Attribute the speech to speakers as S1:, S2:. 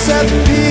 S1: set peace.